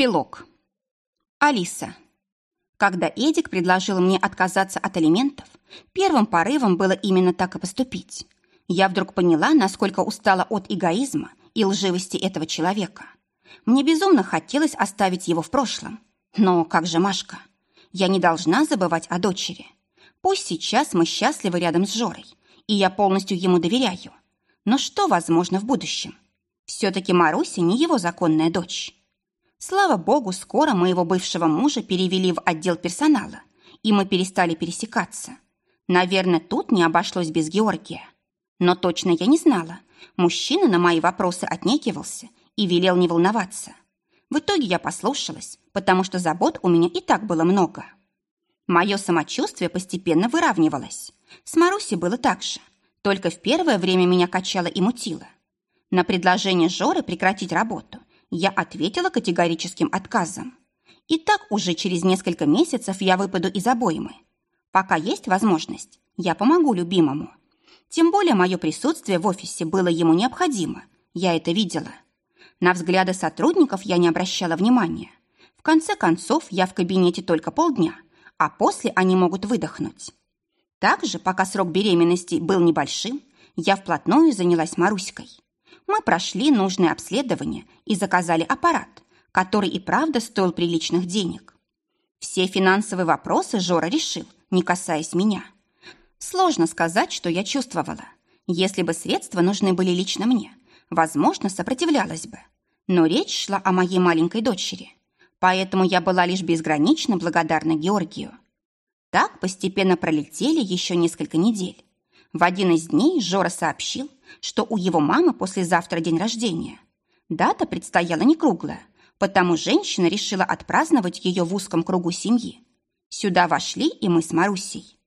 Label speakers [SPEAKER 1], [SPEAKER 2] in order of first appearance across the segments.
[SPEAKER 1] Эпилог. Алиса. Когда Эдик предложил мне отказаться от алиментов, первым порывом было именно так и поступить. Я вдруг поняла, насколько устала от эгоизма и лживости этого человека. Мне безумно хотелось оставить его в прошлом. Но как же Машка? Я не должна забывать о дочери. Пусть сейчас мы счастливы рядом с Жорой, и я полностью ему доверяю. Но что возможно в будущем? Все-таки Маруся не его законная дочь. Слава богу, скоро моего бывшего мужа перевели в отдел персонала, и мы перестали пересекаться. Наверное, тут не обошлось без Георгия. Но точно я не знала. Мужчина на мои вопросы отнекивался и велел не волноваться. В итоге я послушалась, потому что забот у меня и так было много. Мое самочувствие постепенно выравнивалось. С Марусей было так же. Только в первое время меня качало и мутило. На предложение Жоры прекратить работу я ответила категорическим отказом. И так уже через несколько месяцев я выпаду из обоймы. Пока есть возможность, я помогу любимому. Тем более мое присутствие в офисе было ему необходимо. Я это видела. На взгляды сотрудников я не обращала внимания. В конце концов, я в кабинете только полдня, а после они могут выдохнуть. Также, пока срок беременности был небольшим, я вплотную занялась Маруськой мы прошли нужное обследование и заказали аппарат, который и правда стоил приличных денег. Все финансовые вопросы Жора решил, не касаясь меня. Сложно сказать, что я чувствовала. Если бы средства нужны были лично мне, возможно, сопротивлялась бы. Но речь шла о моей маленькой дочери. Поэтому я была лишь безгранично благодарна Георгию. Так постепенно пролетели еще несколько недель. В один из дней Жора сообщил, что у его мамы послезавтра день рождения. Дата предстояла не круглая, потому женщина решила отпраздновать ее в узком кругу семьи. Сюда вошли и мы с Марусей.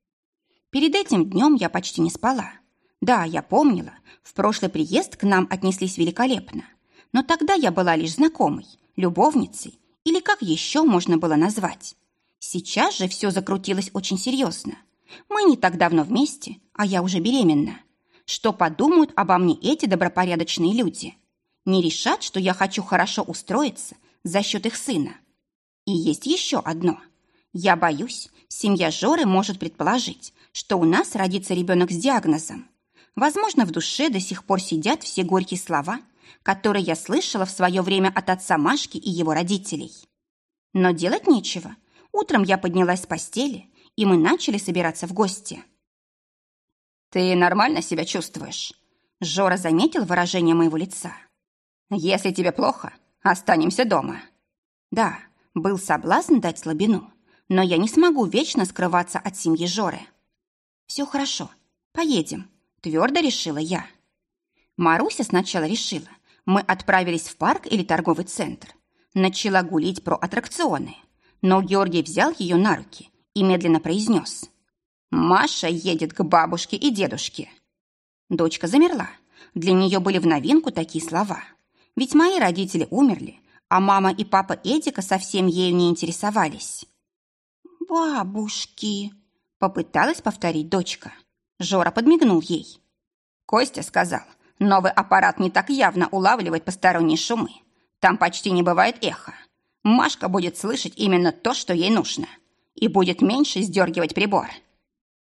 [SPEAKER 1] Перед этим днем я почти не спала. Да, я помнила, в прошлый приезд к нам отнеслись великолепно. Но тогда я была лишь знакомой, любовницей, или как еще можно было назвать. Сейчас же все закрутилось очень серьезно. Мы не так давно вместе, а я уже беременна. Что подумают обо мне эти добропорядочные люди? Не решат, что я хочу хорошо устроиться за счет их сына. И есть еще одно. Я боюсь, семья Жоры может предположить, что у нас родится ребенок с диагнозом. Возможно, в душе до сих пор сидят все горькие слова, которые я слышала в свое время от отца Машки и его родителей. Но делать нечего. Утром я поднялась с постели, и мы начали собираться в гости. «Ты нормально себя чувствуешь?» Жора заметил выражение моего лица. «Если тебе плохо, останемся дома». Да, был соблазн дать слабину, но я не смогу вечно скрываться от семьи Жоры. «Все хорошо, поедем», — твердо решила я. Маруся сначала решила, мы отправились в парк или торговый центр. Начала гулить про аттракционы, но Георгий взял ее на руки и медленно произнес. Маша едет к бабушке и дедушке. Дочка замерла. Для нее были в новинку такие слова. Ведь мои родители умерли, а мама и папа Эдика совсем ею не интересовались. «Бабушки», — попыталась повторить дочка. Жора подмигнул ей. Костя сказал, новый аппарат не так явно улавливает посторонние шумы. Там почти не бывает эха. Машка будет слышать именно то, что ей нужно, и будет меньше сдергивать прибор.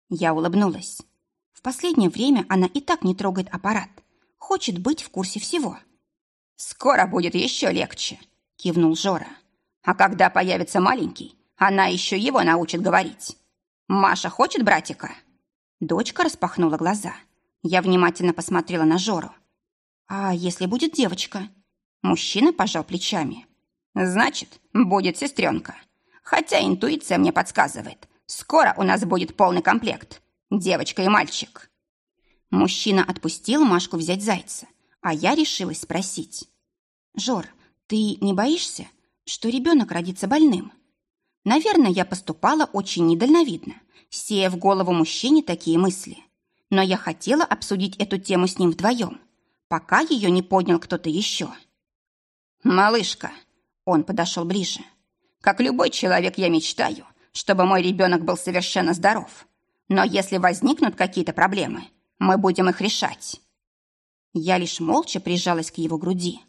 [SPEAKER 1] Я улыбнулась. В последнее время она и так не трогает аппарат. Хочет быть в курсе всего. «Скоро будет еще легче», — кивнул Жора. «А когда появится маленький, она еще его научит говорить. Маша хочет братика?» Дочка распахнула глаза. Я внимательно посмотрела на Жору. «А если будет девочка?» Мужчина пожал плечами. «Значит, будет сестренка. Хотя интуиция мне подсказывает, Скоро у нас будет полный комплект. Девочка и мальчик». Мужчина отпустил Машку взять зайца, а я решилась спросить. «Жор, ты не боишься, что ребенок родится больным?» Наверное, я поступала очень недальновидно, сея в голову мужчине такие мысли. Но я хотела обсудить эту тему с ним вдвоем, пока ее не поднял кто-то еще. «Малышка!» Он подошел ближе. «Как любой человек, я мечтаю, чтобы мой ребенок был совершенно здоров. Но если возникнут какие-то проблемы, мы будем их решать». Я лишь молча прижалась к его груди.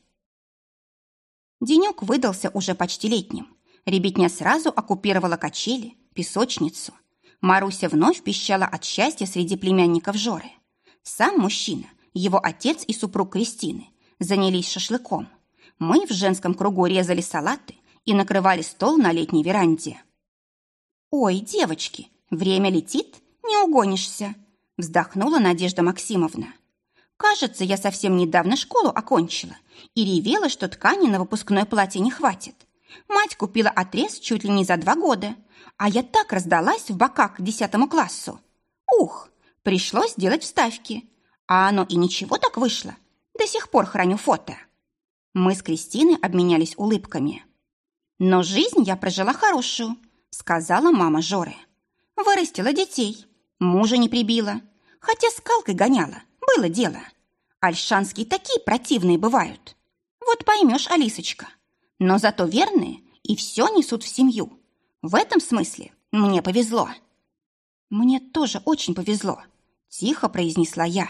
[SPEAKER 1] Денек выдался уже почти летним. Ребятня сразу оккупировала качели, песочницу. Маруся вновь пищала от счастья среди племянников Жоры. Сам мужчина, его отец и супруг Кристины, занялись шашлыком. Мы в женском кругу резали салаты и накрывали стол на летней веранде. «Ой, девочки, время летит, не угонишься», вздохнула Надежда Максимовна. «Кажется, я совсем недавно школу окончила и ревела, что ткани на выпускное платье не хватит. Мать купила отрез чуть ли не за два года, а я так раздалась в боках к десятому классу. Ух, пришлось делать вставки. А оно и ничего так вышло. До сих пор храню фото. Мы с Кристиной обменялись улыбками. Но жизнь я прожила хорошую, сказала мама Жоры. Вырастила детей, мужа не прибила, хотя скалкой гоняла, было дело. Альшанские такие противные бывают. Вот поймешь, Алисочка. Но зато верные и все несут в семью. В этом смысле мне повезло. Мне тоже очень повезло, тихо произнесла я.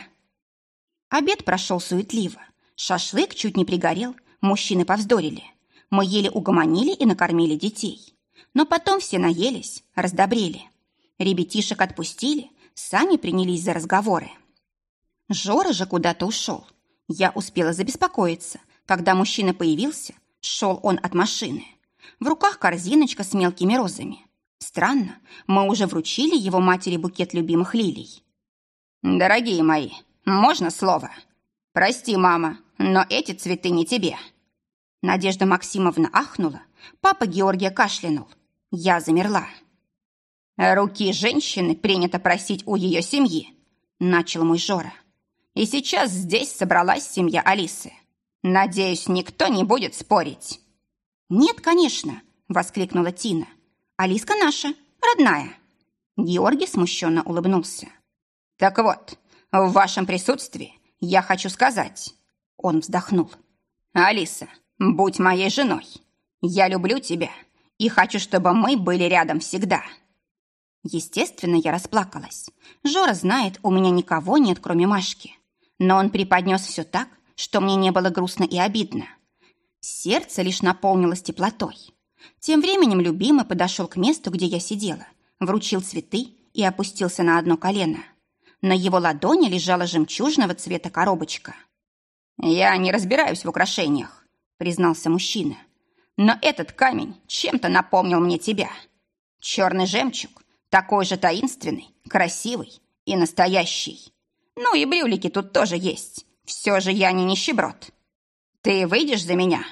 [SPEAKER 1] Обед прошел суетливо. Шашлык чуть не пригорел, мужчины повздорили. Мы еле угомонили и накормили детей. Но потом все наелись, раздобрели. Ребятишек отпустили, сами принялись за разговоры. Жора же куда-то ушел. Я успела забеспокоиться, когда мужчина появился, шел он от машины. В руках корзиночка с мелкими розами. Странно, мы уже вручили его матери букет любимых лилий. «Дорогие мои, можно слово? Прости, мама, но эти цветы не тебе». Надежда Максимовна ахнула, папа Георгия кашлянул. Я замерла. «Руки женщины принято просить у ее семьи», — начал мой Жора. «И сейчас здесь собралась семья Алисы. Надеюсь, никто не будет спорить». «Нет, конечно», — воскликнула Тина. «Алиска наша, родная». Георгий смущенно улыбнулся. «Так вот, в вашем присутствии я хочу сказать...» Он вздохнул. «Алиса, будь моей женой. Я люблю тебя и хочу, чтобы мы были рядом всегда». Естественно, я расплакалась. Жора знает, у меня никого нет, кроме Машки. Но он преподнес все так, что мне не было грустно и обидно. Сердце лишь наполнилось теплотой. Тем временем любимый подошел к месту, где я сидела, вручил цветы и опустился на одно колено. На его ладони лежала жемчужного цвета коробочка. «Я не разбираюсь в украшениях», — признался мужчина. «Но этот камень чем-то напомнил мне тебя. Черный жемчуг, такой же таинственный, красивый и настоящий. Ну и брюлики тут тоже есть. Все же я не нищеброд. Ты выйдешь за меня?»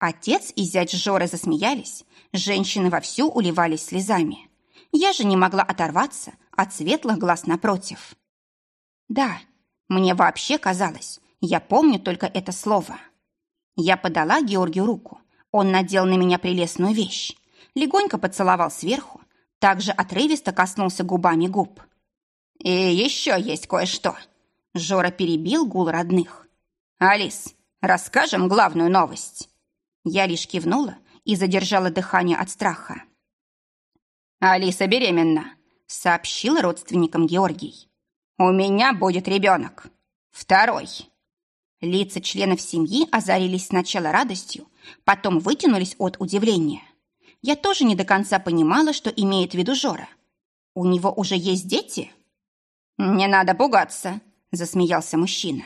[SPEAKER 1] Отец и зять Жоры засмеялись, женщины вовсю уливались слезами. Я же не могла оторваться от светлых глаз напротив. «Да, мне вообще казалось, я помню только это слово». Я подала Георгию руку. Он надел на меня прелестную вещь. Легонько поцеловал сверху, также отрывисто коснулся губами губ. «И еще есть кое-что». Жора перебил гул родных. «Алис, расскажем главную новость». Я лишь кивнула и задержала дыхание от страха. «Алиса беременна», — сообщил родственникам Георгий. «У меня будет ребенок. Второй». Лица членов семьи озарились сначала радостью, потом вытянулись от удивления. Я тоже не до конца понимала, что имеет в виду Жора. «У него уже есть дети?» «Не надо пугаться», — засмеялся мужчина.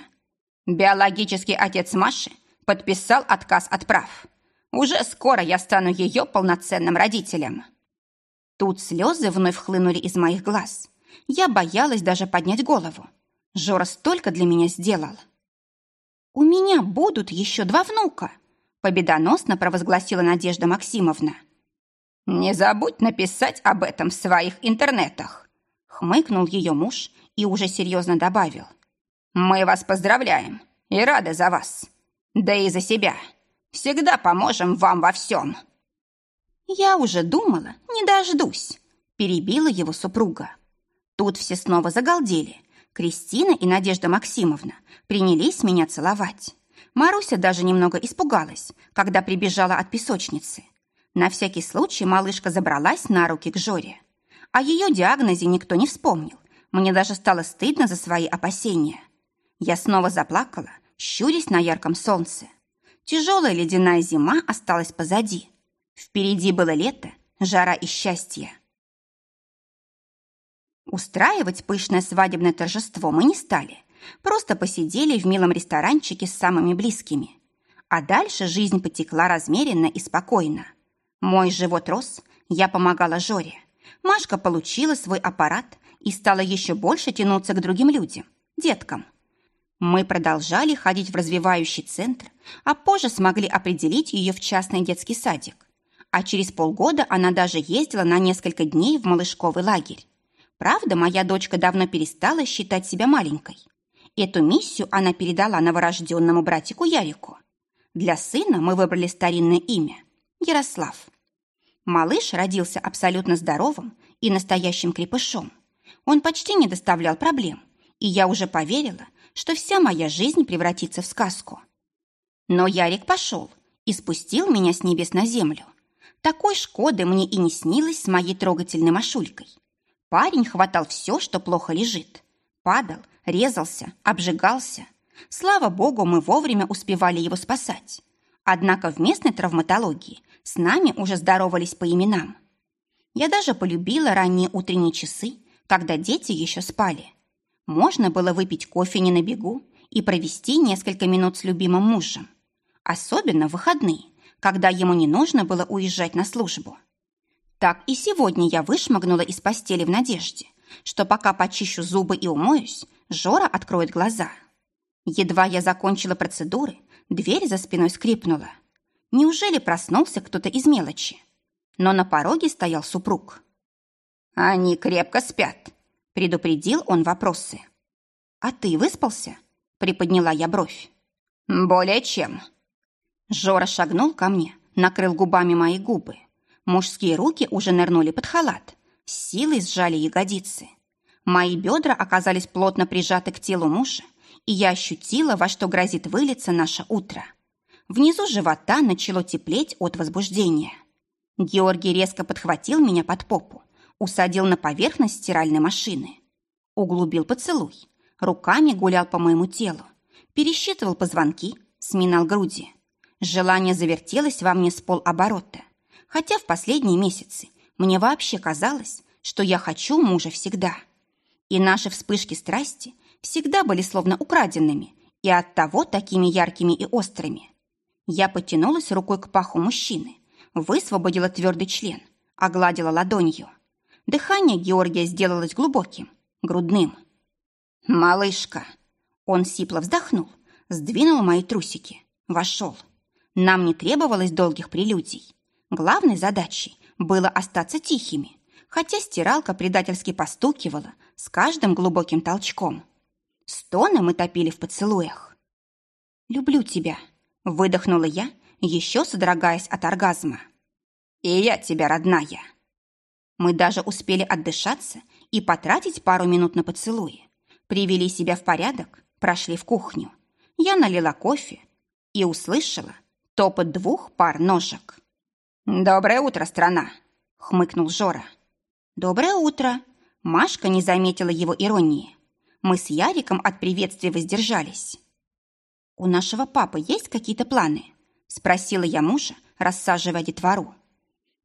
[SPEAKER 1] «Биологический отец Маши подписал отказ от прав. Уже скоро я стану ее полноценным родителем». Тут слезы вновь хлынули из моих глаз. Я боялась даже поднять голову. Жора столько для меня сделал. «У меня будут еще два внука», — победоносно провозгласила Надежда Максимовна. «Не забудь написать об этом в своих интернетах», — хмыкнул ее муж и уже серьезно добавил. «Мы вас поздравляем и рады за вас. Да и за себя. Всегда поможем вам во всем». «Я уже думала, не дождусь», — перебила его супруга. Тут все снова загалдели. Кристина и Надежда Максимовна принялись меня целовать. Маруся даже немного испугалась, когда прибежала от песочницы. На всякий случай малышка забралась на руки к Жоре. О ее диагнозе никто не вспомнил. Мне даже стало стыдно за свои опасения. Я снова заплакала, щурясь на ярком солнце. Тяжелая ледяная зима осталась позади. Впереди было лето, жара и счастье. Устраивать пышное свадебное торжество мы не стали. Просто посидели в милом ресторанчике с самыми близкими. А дальше жизнь потекла размеренно и спокойно. Мой живот рос, я помогала Жоре. Машка получила свой аппарат и стала еще больше тянуться к другим людям, деткам. Мы продолжали ходить в развивающий центр, а позже смогли определить ее в частный детский садик. А через полгода она даже ездила на несколько дней в малышковый лагерь. Правда, моя дочка давно перестала считать себя маленькой. Эту миссию она передала новорожденному братику Ярику. Для сына мы выбрали старинное имя – Ярослав. Малыш родился абсолютно здоровым и настоящим крепышом. Он почти не доставлял проблем, и я уже поверила, что вся моя жизнь превратится в сказку. Но Ярик пошел и спустил меня с небес на землю. Такой Шкоды мне и не снилось с моей трогательной Машулькой. Парень хватал все, что плохо лежит. Падал, резался, обжигался. Слава богу, мы вовремя успевали его спасать. Однако в местной травматологии с нами уже здоровались по именам. Я даже полюбила ранние утренние часы, когда дети еще спали. Можно было выпить кофе не на бегу и провести несколько минут с любимым мужем. Особенно в выходные, когда ему не нужно было уезжать на службу. Так и сегодня я вышмыгнула из постели в надежде, что пока почищу зубы и умоюсь, Жора откроет глаза. Едва я закончила процедуры, дверь за спиной скрипнула. Неужели проснулся кто-то из мелочи? Но на пороге стоял супруг. «Они крепко спят», — предупредил он вопросы. «А ты выспался?» — приподняла я бровь. «Более чем». Жора шагнул ко мне, накрыл губами мои губы. Мужские руки уже нырнули под халат, с силой сжали ягодицы. Мои бедра оказались плотно прижаты к телу мужа, и я ощутила, во что грозит вылиться наше утро. Внизу живота начало теплеть от возбуждения. Георгий резко подхватил меня под попу, усадил на поверхность стиральной машины. Углубил поцелуй, руками гулял по моему телу, пересчитывал позвонки, сминал груди. Желание завертелось во мне с полоборота. Хотя в последние месяцы мне вообще казалось, что я хочу мужа всегда. И наши вспышки страсти всегда были словно украденными и оттого такими яркими и острыми. Я потянулась рукой к паху мужчины, высвободила твердый член, огладила ладонью. Дыхание Георгия сделалось глубоким, грудным. «Малышка!» Он сипло вздохнул, сдвинул мои трусики, вошел. Нам не требовалось долгих прелюдий. Главной задачей было остаться тихими, хотя стиралка предательски постукивала с каждым глубоким толчком. Стоны мы топили в поцелуях. «Люблю тебя», — выдохнула я, еще содрогаясь от оргазма. «И я тебя, родная». Мы даже успели отдышаться и потратить пару минут на поцелуи. Привели себя в порядок, прошли в кухню. Я налила кофе и услышала топот двух пар ножек. «Доброе утро, страна!» — хмыкнул Жора. «Доброе утро!» Машка не заметила его иронии. Мы с Яриком от приветствия воздержались. «У нашего папы есть какие-то планы?» — спросила я мужа, рассаживая детвору.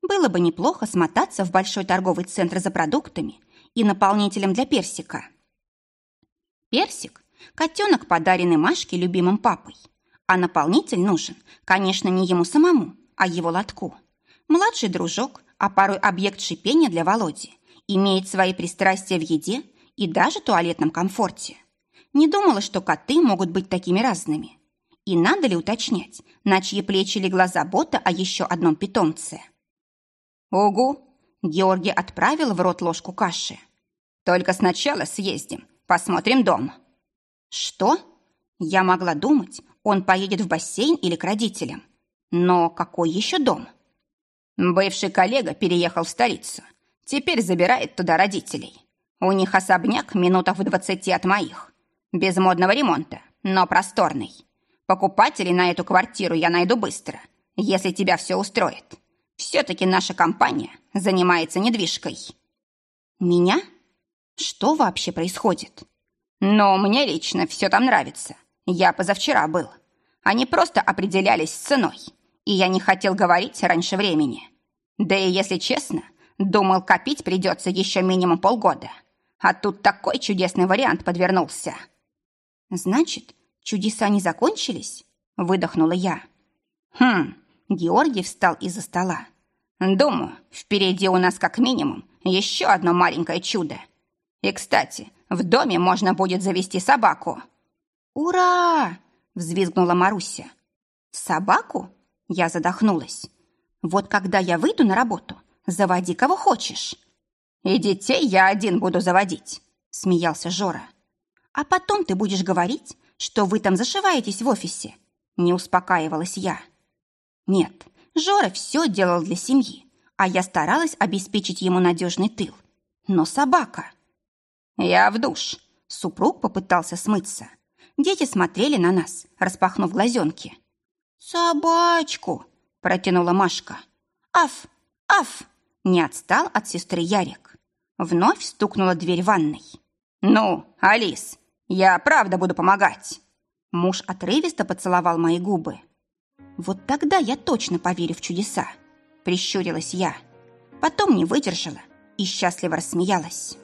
[SPEAKER 1] «Было бы неплохо смотаться в большой торговый центр за продуктами и наполнителем для персика». Персик – котенок, подаренный Машке любимым папой. А наполнитель нужен, конечно, не ему самому, а его лотку – Младший дружок, а порой объект шипения для Володи, имеет свои пристрастия в еде и даже туалетном комфорте. Не думала, что коты могут быть такими разными. И надо ли уточнять, на чьи плечи легла забота о еще одном питомце? «Угу!» – Георгий отправил в рот ложку каши. «Только сначала съездим, посмотрим дом». «Что?» Я могла думать, он поедет в бассейн или к родителям. Но какой еще дом? Бывший коллега переехал в столицу. Теперь забирает туда родителей. У них особняк минутах в двадцати от моих. Без модного ремонта, но просторный. Покупателей на эту квартиру я найду быстро, если тебя все устроит. Все-таки наша компания занимается недвижкой. Меня? Что вообще происходит? Но мне лично все там нравится. Я позавчера был. Они просто определялись с ценой, и я не хотел говорить раньше времени. Да и, если честно, думал, копить придется еще минимум полгода. А тут такой чудесный вариант подвернулся. Значит, чудеса не закончились? Выдохнула я. Хм, Георгий встал из-за стола. Думаю, впереди у нас как минимум еще одно маленькое чудо. И, кстати, в доме можно будет завести собаку. Ура! взвизгнула Маруся. Собаку? Я задохнулась. Вот когда я выйду на работу, заводи кого хочешь. И детей я один буду заводить, смеялся Жора. А потом ты будешь говорить, что вы там зашиваетесь в офисе. Не успокаивалась я. Нет, Жора все делал для семьи, а я старалась обеспечить ему надежный тыл. Но собака... Я в душ. Супруг попытался смыться. Дети смотрели на нас, распахнув глазенки. «Собачку!» – протянула Машка. «Аф! Аф!» – не отстал от сестры Ярик. Вновь стукнула дверь ванной. «Ну, Алис, я правда буду помогать!» Муж отрывисто поцеловал мои губы. «Вот тогда я точно поверю в чудеса!» – прищурилась я. Потом не выдержала и счастливо рассмеялась.